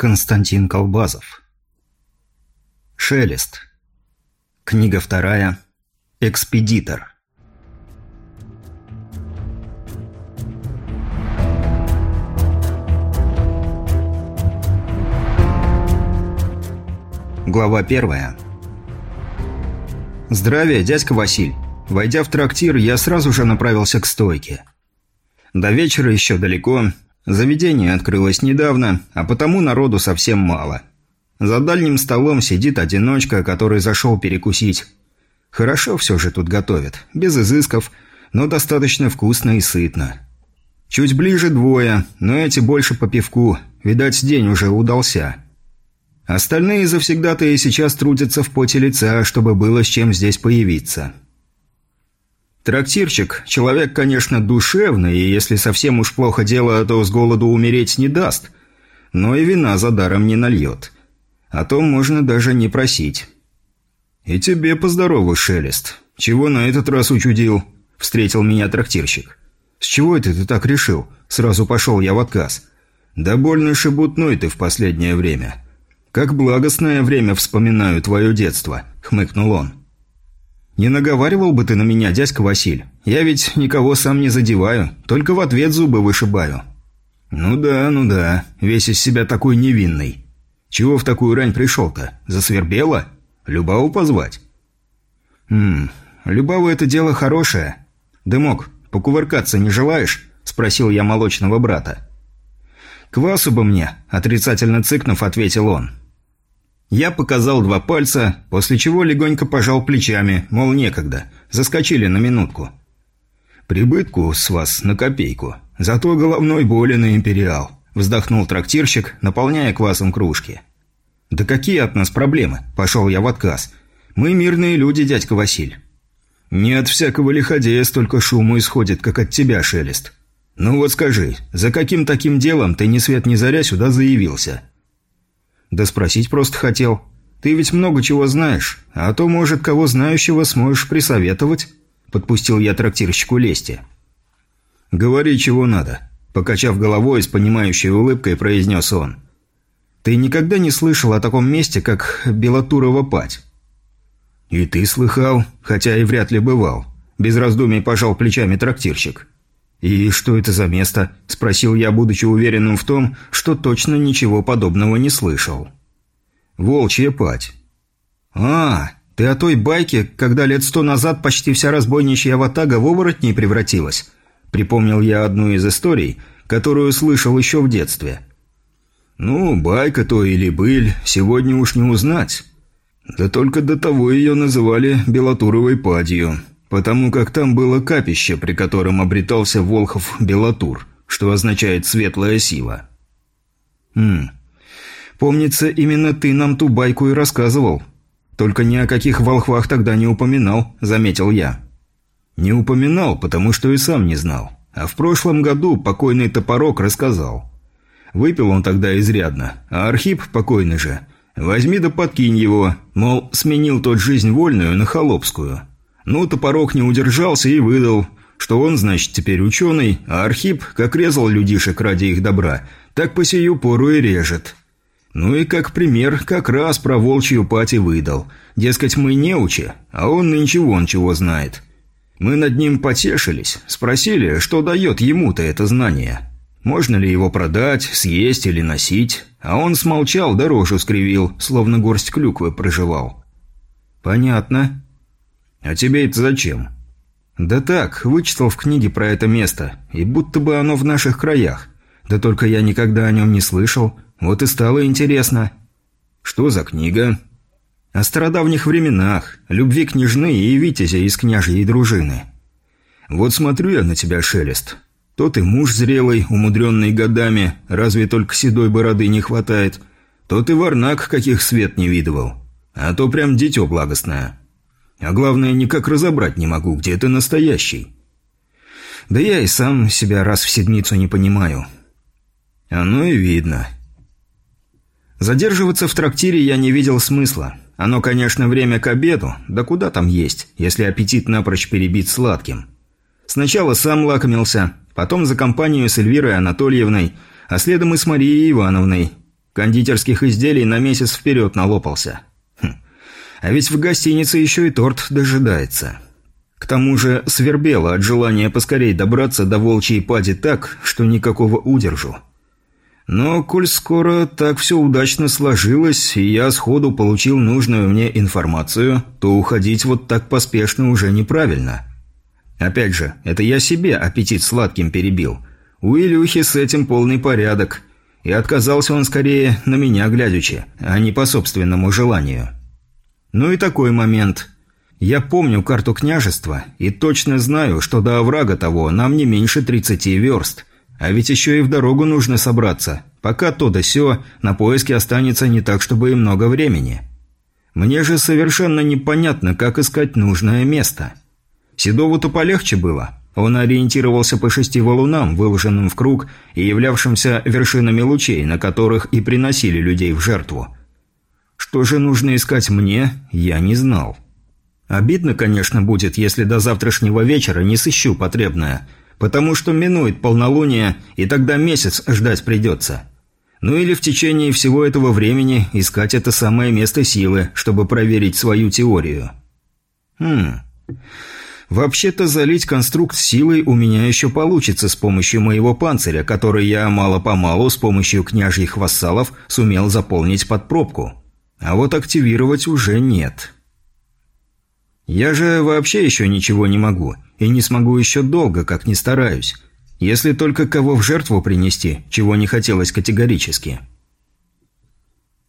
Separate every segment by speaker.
Speaker 1: Константин Колбазов Шелест Книга вторая Экспедитор Глава первая Здравия, дядька Василь. Войдя в трактир, я сразу же направился к стойке. До вечера еще далеко. Заведение открылось недавно, а потому народу совсем мало. За дальним столом сидит одиночка, который зашел перекусить. Хорошо все же тут готовят, без изысков, но достаточно вкусно и сытно. Чуть ближе двое, но эти больше по пивку, видать, день уже удался. Остальные завсегдатые сейчас трудятся в поте лица, чтобы было с чем здесь появиться. Трактирчик – человек, конечно, душевный, и если совсем уж плохо дело, то с голоду умереть не даст. Но и вина за даром не нальет. О том можно даже не просить. «И тебе поздорову, Шелест. Чего на этот раз учудил?» – встретил меня трактирщик. «С чего это ты так решил?» – сразу пошел я в отказ. «Да больно шебутной ты в последнее время». «Как благостное время вспоминаю твое детство», — хмыкнул он. «Не наговаривал бы ты на меня, дядька Василь. Я ведь никого сам не задеваю, только в ответ зубы вышибаю». «Ну да, ну да, весь из себя такой невинный. Чего в такую рань пришел-то? Засвербело? Любаву позвать?» «Хм, Любава это дело хорошее. Дымок, покувыркаться не желаешь?» – спросил я молочного брата. «Квасу бы мне», – отрицательно цыкнув, ответил он. Я показал два пальца, после чего легонько пожал плечами, мол, некогда, заскочили на минутку. «Прибытку с вас на копейку, зато головной боли на империал», – вздохнул трактирщик, наполняя квасом кружки. «Да какие от нас проблемы?» – пошел я в отказ. «Мы мирные люди, дядька Василь». «Не от всякого лиходея столько шума исходит, как от тебя, Шелест. Ну вот скажи, за каким таким делом ты ни свет ни заря сюда заявился?» «Да спросить просто хотел. Ты ведь много чего знаешь, а то, может, кого знающего сможешь присоветовать?» Подпустил я трактирщику лести. «Говори, чего надо», – покачав головой с понимающей улыбкой, произнес он. «Ты никогда не слышал о таком месте, как Белотурова пать?» «И ты слыхал, хотя и вряд ли бывал», – без раздумий пожал плечами трактирщик. «И что это за место?» – спросил я, будучи уверенным в том, что точно ничего подобного не слышал. «Волчья пать». «А, ты о той байке, когда лет сто назад почти вся разбойничья ватага в оборотней превратилась?» Припомнил я одну из историй, которую слышал еще в детстве. «Ну, байка то или быль, сегодня уж не узнать. Да только до того ее называли Белотуровой падью» потому как там было капище, при котором обретался Волхов Белатур, что означает «светлая сила». «Хм. Помнится, именно ты нам ту байку и рассказывал. Только ни о каких волхвах тогда не упоминал», — заметил я. «Не упоминал, потому что и сам не знал. А в прошлом году покойный Топорок рассказал. Выпил он тогда изрядно, а Архип, покойный же, возьми да подкинь его, мол, сменил тот жизнь вольную на холопскую». Ну, Топорок не удержался и выдал, что он, значит, теперь ученый, а Архип, как резал людишек ради их добра, так по сию пору и режет. Ну и как пример, как раз про волчью пати выдал. Дескать, мы неучи, а он нынче вон чего знает. Мы над ним потешились, спросили, что дает ему-то это знание. Можно ли его продать, съесть или носить? А он смолчал, дорожу скривил, словно горсть клюквы проживал. «Понятно», «А тебе это зачем?» «Да так, вычитал в книге про это место, и будто бы оно в наших краях. Да только я никогда о нем не слышал, вот и стало интересно». «Что за книга?» «О стародавних временах, любви княжны и витязя из княжьей дружины». «Вот смотрю я на тебя, Шелест. То ты муж зрелый, умудренный годами, разве только седой бороды не хватает, то ты варнак, каких свет не видывал, а то прям дитё благостное. А главное, никак разобрать не могу, где ты настоящий. Да я и сам себя раз в седмицу не понимаю. Оно и видно. Задерживаться в трактире я не видел смысла. Оно, конечно, время к обеду, да куда там есть, если аппетит напрочь перебит сладким. Сначала сам лакомился, потом за компанию с Эльвирой Анатольевной, а следом и с Марией Ивановной. Кондитерских изделий на месяц вперед налопался. А ведь в гостинице еще и торт дожидается. К тому же свербело от желания поскорей добраться до волчьей пади так, что никакого удержу. Но, коль скоро так все удачно сложилось, и я сходу получил нужную мне информацию, то уходить вот так поспешно уже неправильно. Опять же, это я себе аппетит сладким перебил. У Илюхи с этим полный порядок. И отказался он скорее на меня глядячи, а не по собственному желанию. Ну и такой момент. Я помню карту княжества и точно знаю, что до оврага того нам не меньше 30 верст. А ведь еще и в дорогу нужно собраться. Пока то да сё, на поиски останется не так, чтобы и много времени. Мне же совершенно непонятно, как искать нужное место. Седову-то полегче было. Он ориентировался по шести валунам, выложенным в круг и являвшимся вершинами лучей, на которых и приносили людей в жертву. Что же нужно искать мне, я не знал. Обидно, конечно, будет, если до завтрашнего вечера не сыщу потребное, потому что минует полнолуние, и тогда месяц ждать придется. Ну или в течение всего этого времени искать это самое место силы, чтобы проверить свою теорию. Хм... Вообще-то залить конструкт силой у меня еще получится с помощью моего панциря, который я мало-помалу с помощью княжьих вассалов сумел заполнить под пробку. А вот активировать уже нет. Я же вообще еще ничего не могу, и не смогу еще долго, как ни стараюсь. Если только кого в жертву принести, чего не хотелось категорически.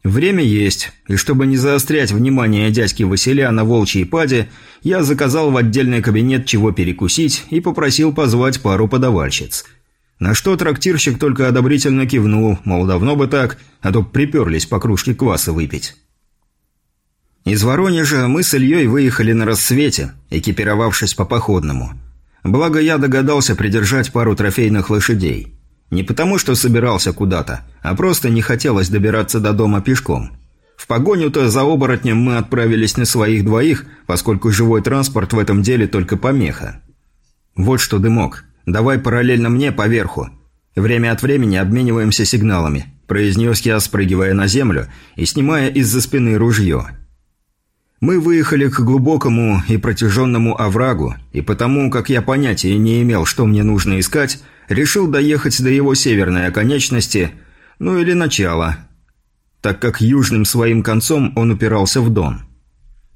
Speaker 1: Время есть, и чтобы не заострять внимание дядьки Василия на волчьей паде, я заказал в отдельный кабинет чего перекусить и попросил позвать пару подавальщиц. На что трактирщик только одобрительно кивнул, мол, давно бы так, а то приперлись по кружке кваса выпить. Из Воронежа мы с Ильей выехали на рассвете, экипировавшись по походному. Благо я догадался придержать пару трофейных лошадей. Не потому, что собирался куда-то, а просто не хотелось добираться до дома пешком. В погоню-то за оборотнем мы отправились на своих двоих, поскольку живой транспорт в этом деле только помеха. Вот что, Дымок, давай параллельно мне поверху. Время от времени обмениваемся сигналами, произнес я, спрыгивая на землю и снимая из-за спины ружье. Мы выехали к глубокому и протяженному оврагу, и потому, как я понятия не имел, что мне нужно искать, решил доехать до его северной оконечности, ну или начала, так как южным своим концом он упирался в Дон.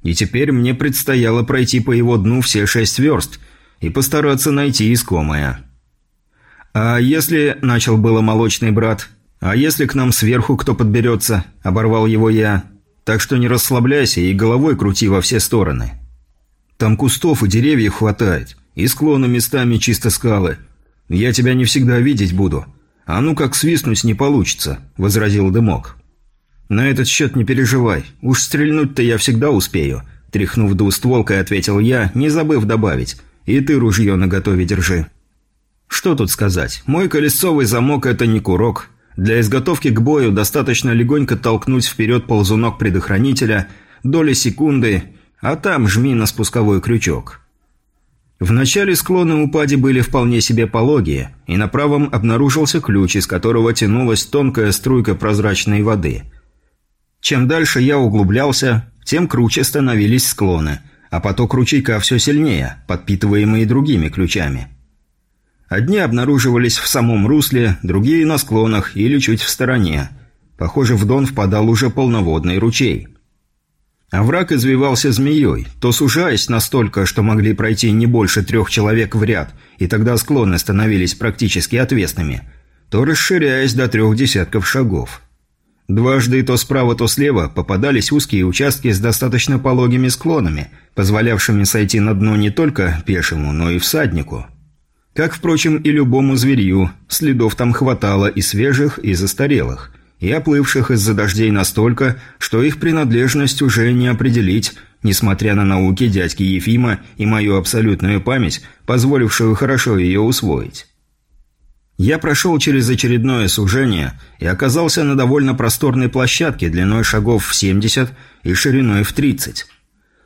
Speaker 1: И теперь мне предстояло пройти по его дну все шесть верст и постараться найти искомое. «А если...» – начал было молочный брат. «А если к нам сверху кто подберется?» – оборвал его я. «Так что не расслабляйся и головой крути во все стороны. Там кустов и деревьев хватает, и склоны местами чисто скалы. «Я тебя не всегда видеть буду. А ну как свистнуть не получится», – возразил Дымок. «На этот счет не переживай. Уж стрельнуть-то я всегда успею», – тряхнув двустволкой, ответил я, не забыв добавить. «И ты ружье наготове держи». Что тут сказать? Мой колесовый замок – это не курок. Для изготовки к бою достаточно легонько толкнуть вперед ползунок предохранителя, доли секунды, а там жми на спусковой крючок. В начале склоны упади были вполне себе пологие, и на правом обнаружился ключ, из которого тянулась тонкая струйка прозрачной воды. Чем дальше я углублялся, тем круче становились склоны, а поток ручейка все сильнее, подпитываемый другими ключами. Одни обнаруживались в самом русле, другие на склонах или чуть в стороне. Похоже, в Дон впадал уже полноводный ручей. Овраг а извивался змеей, то сужаясь настолько, что могли пройти не больше трех человек в ряд, и тогда склоны становились практически отвесными, то расширяясь до трех десятков шагов. Дважды то справа, то слева попадались узкие участки с достаточно пологими склонами, позволявшими сойти на дно не только пешему, но и всаднику. Как, впрочем, и любому зверью, следов там хватало и свежих, и застарелых, и оплывших из-за дождей настолько, что их принадлежность уже не определить, несмотря на науки дядьки Ефима и мою абсолютную память, позволившую хорошо ее усвоить. Я прошел через очередное сужение и оказался на довольно просторной площадке длиной шагов в 70 и шириной в 30.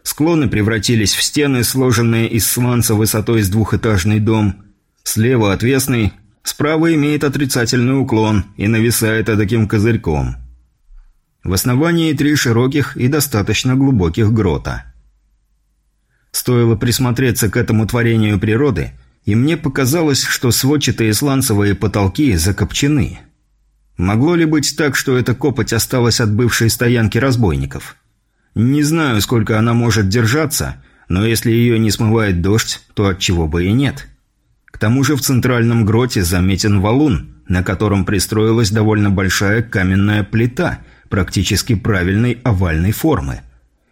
Speaker 1: Склоны превратились в стены, сложенные из сланца высотой с двухэтажный дом. Слева отвесный, справа имеет отрицательный уклон и нависает таким козырьком. В основании три широких и достаточно глубоких грота. Стоило присмотреться к этому творению природы – и мне показалось, что сводчатые сланцевые потолки закопчены. Могло ли быть так, что эта копоть осталась от бывшей стоянки разбойников? Не знаю, сколько она может держаться, но если ее не смывает дождь, то от чего бы и нет. К тому же в центральном гроте заметен валун, на котором пристроилась довольно большая каменная плита, практически правильной овальной формы.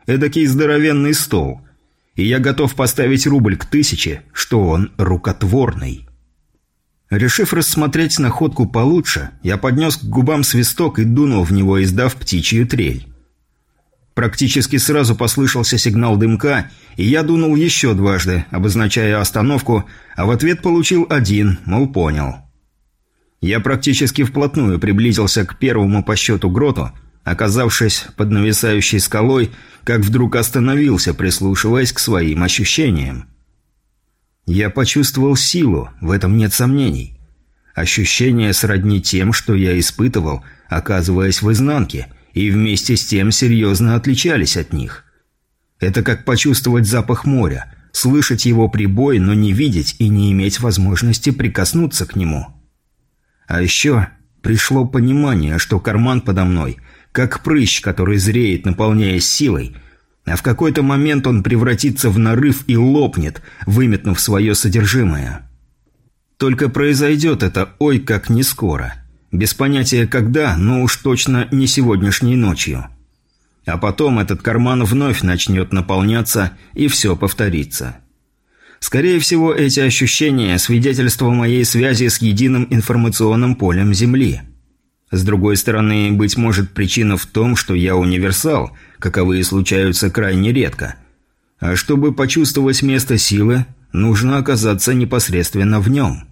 Speaker 1: Эдакий здоровенный стол, и я готов поставить рубль к тысяче, что он рукотворный. Решив рассмотреть находку получше, я поднес к губам свисток и дунул в него, издав птичью трель. Практически сразу послышался сигнал дымка, и я дунул еще дважды, обозначая остановку, а в ответ получил один, мол, понял. Я практически вплотную приблизился к первому по счету гроту – Оказавшись под нависающей скалой, как вдруг остановился, прислушиваясь к своим ощущениям. Я почувствовал силу, в этом нет сомнений. Ощущения сродни тем, что я испытывал, оказываясь в изнанке, и вместе с тем серьезно отличались от них. Это как почувствовать запах моря, слышать его прибой, но не видеть и не иметь возможности прикоснуться к нему. А еще пришло понимание, что карман подо мной как прыщ, который зреет, наполняясь силой, а в какой-то момент он превратится в нарыв и лопнет, выметнув свое содержимое. Только произойдет это ой как не скоро. Без понятия когда, но уж точно не сегодняшней ночью. А потом этот карман вновь начнет наполняться, и все повторится. Скорее всего, эти ощущения – свидетельство моей связи с единым информационным полем Земли – с другой стороны, быть может, причина в том, что я универсал, каковые случаются крайне редко. А чтобы почувствовать место силы, нужно оказаться непосредственно в нем.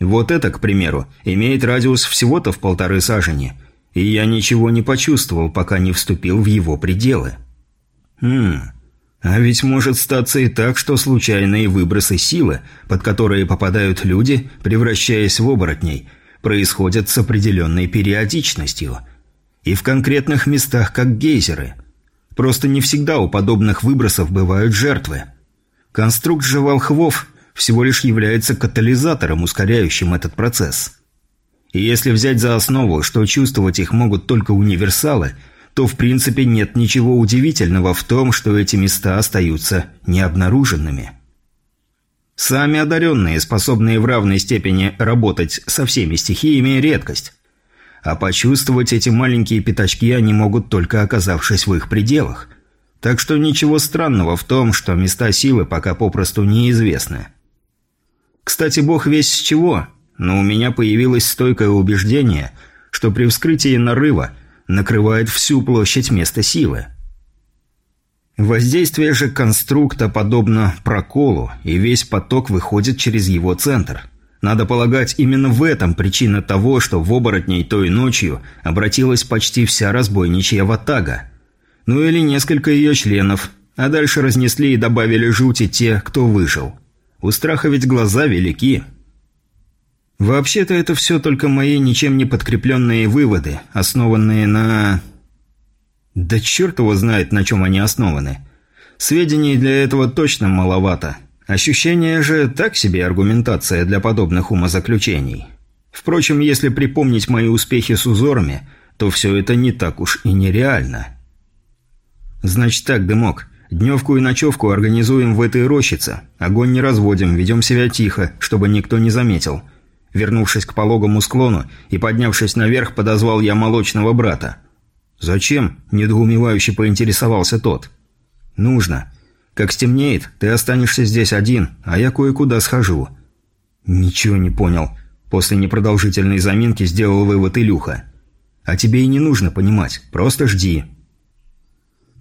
Speaker 1: Вот это, к примеру, имеет радиус всего-то в полторы сажени, и я ничего не почувствовал, пока не вступил в его пределы. Хм... А ведь может статься и так, что случайные выбросы силы, под которые попадают люди, превращаясь в оборотней – происходят с определенной периодичностью. И в конкретных местах, как гейзеры. Просто не всегда у подобных выбросов бывают жертвы. Конструкт же волхвов всего лишь является катализатором, ускоряющим этот процесс. И если взять за основу, что чувствовать их могут только универсалы, то в принципе нет ничего удивительного в том, что эти места остаются необнаруженными. Сами одаренные, способные в равной степени работать со всеми стихиями, редкость. А почувствовать эти маленькие пятачки они могут только оказавшись в их пределах. Так что ничего странного в том, что места силы пока попросту неизвестны. Кстати, бог весь с чего, но у меня появилось стойкое убеждение, что при вскрытии нарыва накрывает всю площадь места силы. Воздействие же конструкта подобно проколу, и весь поток выходит через его центр. Надо полагать, именно в этом причина того, что в оборотней той ночью обратилась почти вся разбойничья ватага. Ну или несколько ее членов, а дальше разнесли и добавили жути те, кто выжил. У страха ведь глаза велики. Вообще-то это все только мои ничем не подкрепленные выводы, основанные на... Да черт его знает, на чем они основаны. Сведений для этого точно маловато. Ощущение же так себе аргументация для подобных умозаключений. Впрочем, если припомнить мои успехи с узорами, то все это не так уж и нереально. Значит так, Дымок, дневку и ночевку организуем в этой рощице. Огонь не разводим, ведем себя тихо, чтобы никто не заметил. Вернувшись к пологому склону и поднявшись наверх, подозвал я молочного брата. «Зачем?» – недоумевающе поинтересовался тот. «Нужно. Как стемнеет, ты останешься здесь один, а я кое-куда схожу». «Ничего не понял». После непродолжительной заминки сделал вывод Илюха. «А тебе и не нужно понимать, просто жди».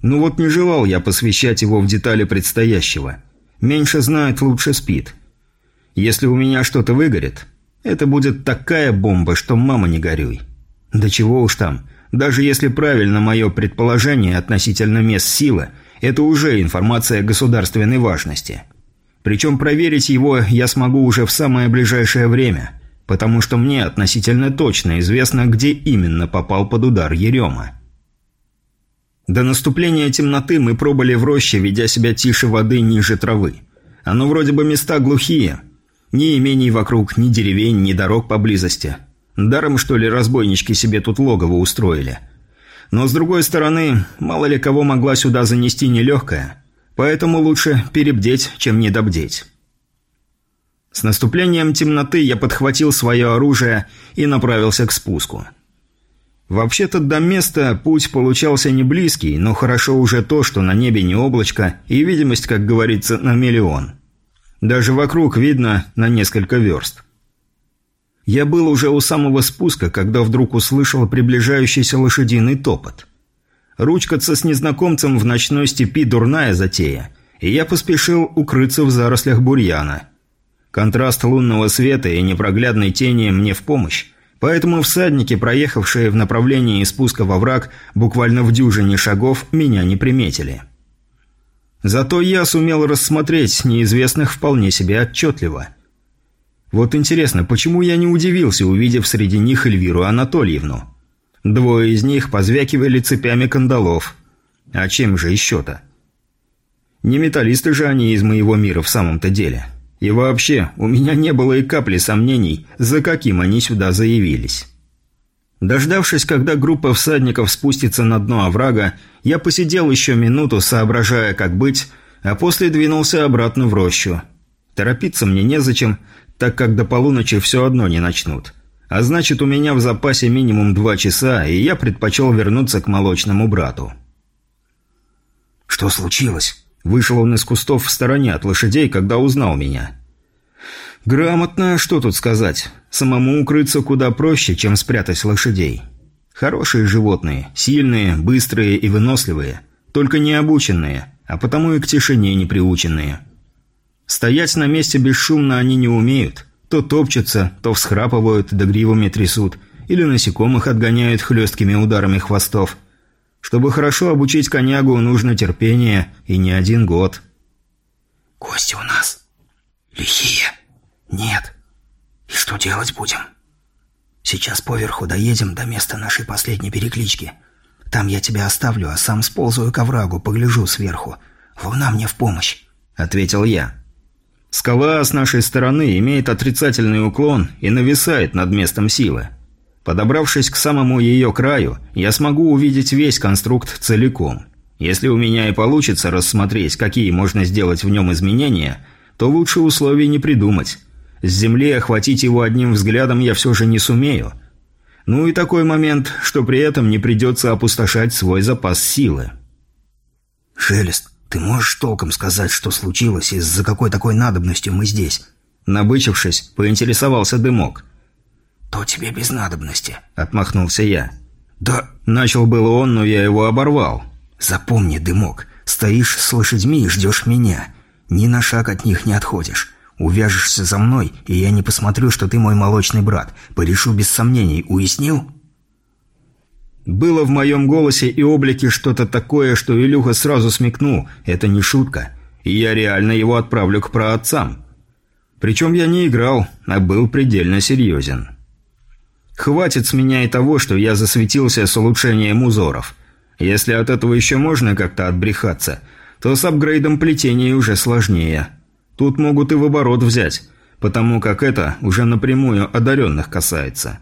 Speaker 1: Ну вот не желал я посвящать его в детали предстоящего. Меньше знает, лучше спит. Если у меня что-то выгорит, это будет такая бомба, что мама не горюй. Да чего уж там, даже если правильно мое предположение относительно мест силы, это уже информация государственной важности. Причем проверить его я смогу уже в самое ближайшее время, потому что мне относительно точно известно, где именно попал под удар Ерема. До наступления темноты мы пробыли в роще, ведя себя тише воды ниже травы. Оно вроде бы места глухие. Ни имений вокруг, ни деревень, ни дорог поблизости. Даром, что ли, разбойнички себе тут логово устроили. Но, с другой стороны, мало ли кого могла сюда занести нелегкая. Поэтому лучше перебдеть, чем недобдеть. С наступлением темноты я подхватил свое оружие и направился к спуску. Вообще-то до места путь получался не близкий, но хорошо уже то, что на небе не облачко и видимость, как говорится, на миллион. Даже вокруг видно на несколько верст. Я был уже у самого спуска, когда вдруг услышал приближающийся лошадиный топот. Ручкаться с незнакомцем в ночной степи дурная затея, и я поспешил укрыться в зарослях бурьяна. Контраст лунного света и непроглядной тени мне в помощь, Поэтому всадники, проехавшие в направлении спуска во враг, буквально в дюжине шагов, меня не приметили. Зато я сумел рассмотреть неизвестных вполне себе отчетливо. Вот интересно, почему я не удивился, увидев среди них Эльвиру Анатольевну? Двое из них позвякивали цепями кандалов. А чем же еще-то? Не металлисты же они из моего мира в самом-то деле. И вообще, у меня не было и капли сомнений, за каким они сюда заявились. Дождавшись, когда группа всадников спустится на дно оврага, я посидел еще минуту, соображая, как быть, а после двинулся обратно в рощу. Торопиться мне незачем, так как до полуночи все одно не начнут. А значит, у меня в запасе минимум два часа, и я предпочел вернуться к молочному брату.
Speaker 2: «Что случилось?»
Speaker 1: Вышел он из кустов в стороне от лошадей, когда узнал меня. Грамотно, что тут сказать. Самому укрыться куда проще, чем спрятать лошадей. Хорошие животные, сильные, быстрые и выносливые, только не обученные, а потому и к тишине не приученные. Стоять на месте бесшумно они не умеют. То топчутся, то всхрапывают, да гривами трясут, или насекомых отгоняют хлесткими ударами хвостов – чтобы хорошо обучить конягу, нужно терпение и не один год.
Speaker 2: «Гости у нас лихие?» «Нет. И что делать будем?» «Сейчас поверху доедем до места нашей последней переклички. Там я тебя оставлю, а сам сползаю к оврагу, погляжу сверху. Луна мне в помощь», — ответил я.
Speaker 1: «Скала с нашей стороны имеет отрицательный уклон и нависает над местом силы. Подобравшись к самому ее краю, я смогу увидеть весь конструкт целиком. Если у меня и получится рассмотреть, какие можно сделать в нем изменения, то лучше условий не придумать. С земли охватить его одним взглядом я все же не сумею. Ну и такой момент, что при этом не придется опустошать свой запас силы.
Speaker 2: «Шелест, ты можешь толком сказать, что случилось и за какой такой надобностью мы здесь?»
Speaker 1: Набычившись, поинтересовался дымок.
Speaker 2: «То тебе без надобности», —
Speaker 1: отмахнулся я.
Speaker 2: «Да...»
Speaker 1: — начал было он, но я его оборвал.
Speaker 2: «Запомни, дымок, стоишь с лошадьми и ждешь меня. Ни на шаг от них не отходишь. Увяжешься за мной, и я не посмотрю, что ты мой молочный брат. Порешу без сомнений. Уяснил?»
Speaker 1: Было в моем голосе и облике что-то такое, что Илюха сразу смекнул. Это не шутка. И я реально его отправлю к праотцам. Причем я не играл, а был предельно серьезен. Хватит с меня и того, что я засветился с улучшением узоров. Если от этого еще можно как-то отбрехаться, то с апгрейдом плетения уже сложнее. Тут могут и в оборот взять, потому как это уже напрямую одаренных касается.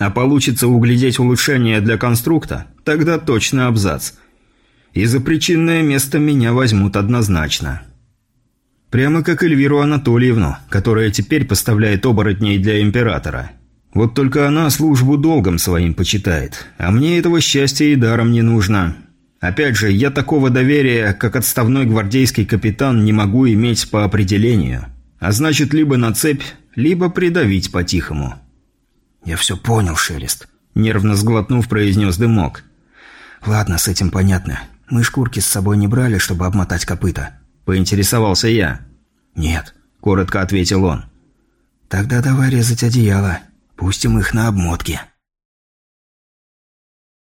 Speaker 1: А получится углядеть улучшение для конструкта, тогда точно абзац. И за причинное место меня возьмут однозначно. Прямо как Эльвиру Анатольевну, которая теперь поставляет оборотней для Императора. Вот только она службу долгом своим почитает, а мне этого счастья и даром не нужно. Опять же, я такого доверия, как отставной гвардейский капитан, не могу иметь по определению.
Speaker 3: А значит, либо на цепь, либо придавить по-тихому.
Speaker 1: «Я все понял, Шелест», — нервно сглотнув, произнес дымок. «Ладно, с этим понятно. Мы шкурки с собой не брали, чтобы обмотать копыта».
Speaker 3: Поинтересовался я.
Speaker 1: «Нет», —
Speaker 3: коротко ответил он.
Speaker 1: «Тогда давай резать одеяло. Пустим их на обмотки».